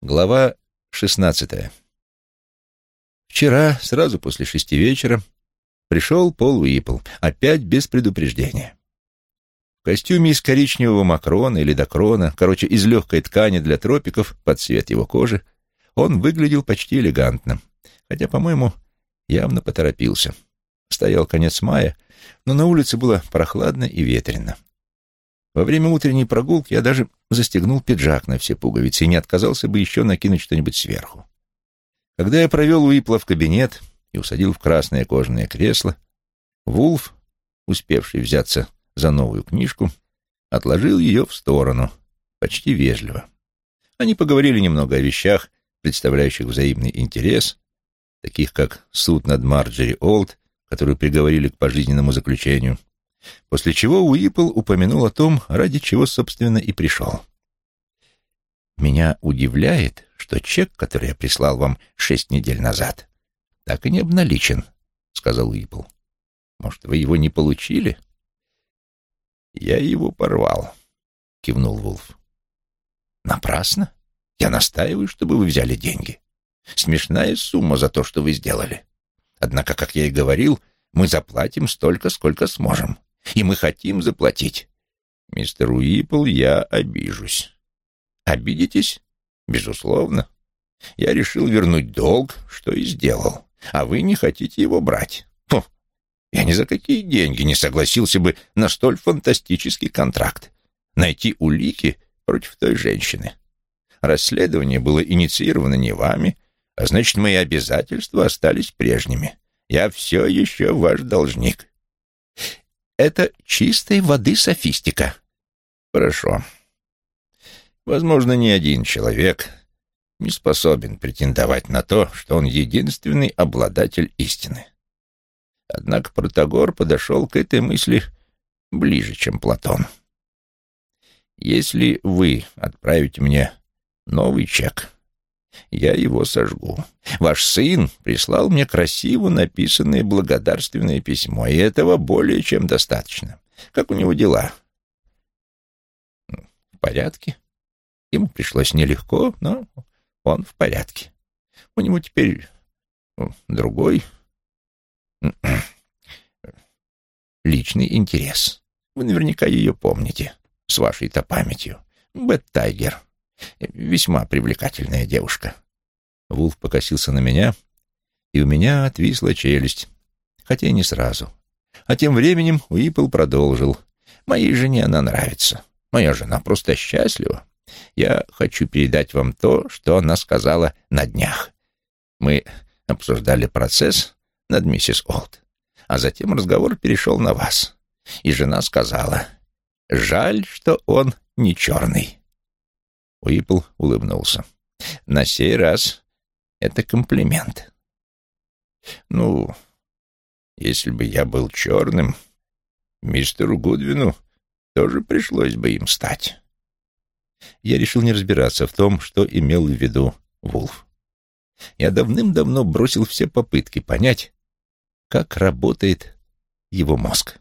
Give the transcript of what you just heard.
Глава шестнадцатая. Вчера, сразу после шести вечера, пришел Пол Уиппл, опять без предупреждения. В костюме из коричневого макрона или докрона, короче, из легкой ткани для тропиков, под цвет его кожи, он выглядел почти элегантно, хотя, по-моему, явно поторопился. Стоял конец мая, но на улице было прохладно и ветрено. Во время утренней прогулки я даже застегнул пиджак на все пуговицы и не отказался бы еще накинуть что-нибудь сверху. Когда я провел Уипла в кабинет и усадил в красное кожаное кресло, Вулф, успевший взяться за новую книжку, отложил ее в сторону, почти вежливо. Они поговорили немного о вещах, представляющих взаимный интерес, таких как суд над Марджери Олд, которую приговорили к пожизненному заключению, После чего Уиппл упомянул о том, ради чего, собственно, и пришел. «Меня удивляет, что чек, который я прислал вам шесть недель назад, так и не обналичен», — сказал Уиппл. «Может, вы его не получили?» «Я его порвал», — кивнул Вулф. «Напрасно. Я настаиваю, чтобы вы взяли деньги. Смешная сумма за то, что вы сделали. Однако, как я и говорил, мы заплатим столько, сколько сможем и мы хотим заплатить. Мистер Уиппл, я обижусь. Обидитесь? Безусловно. Я решил вернуть долг, что и сделал, а вы не хотите его брать. Фу, я ни за какие деньги не согласился бы на столь фантастический контракт. Найти улики против той женщины. Расследование было инициировано не вами, а значит, мои обязательства остались прежними. Я все еще ваш должник. Это чистой воды софистика. Хорошо. Возможно, ни один человек не способен претендовать на то, что он единственный обладатель истины. Однако Протагор подошел к этой мысли ближе, чем Платон. Если вы отправите мне новый чек, я его сожгу. Ваш сын прислал мне красиво написанное благодарственное письмо, и этого более чем достаточно. Как у него дела? В порядке. Ему пришлось нелегко, но он в порядке. У него теперь ну, другой личный интерес. Вы наверняка ее помните, с вашей-то памятью. Бет Тайгер. Весьма привлекательная девушка. Вулф покосился на меня, и у меня отвисла челюсть, хотя и не сразу. А тем временем Уиппл продолжил. «Моей жене она нравится. Моя жена просто счастлива. Я хочу передать вам то, что она сказала на днях. Мы обсуждали процесс над миссис Олд, а затем разговор перешел на вас. И жена сказала, «Жаль, что он не черный». Уиппл улыбнулся. «На сей раз это комплимент». «Ну, если бы я был черным, мистеру Гудвину тоже пришлось бы им стать». Я решил не разбираться в том, что имел в виду Вулф. Я давным-давно бросил все попытки понять, как работает его мозг.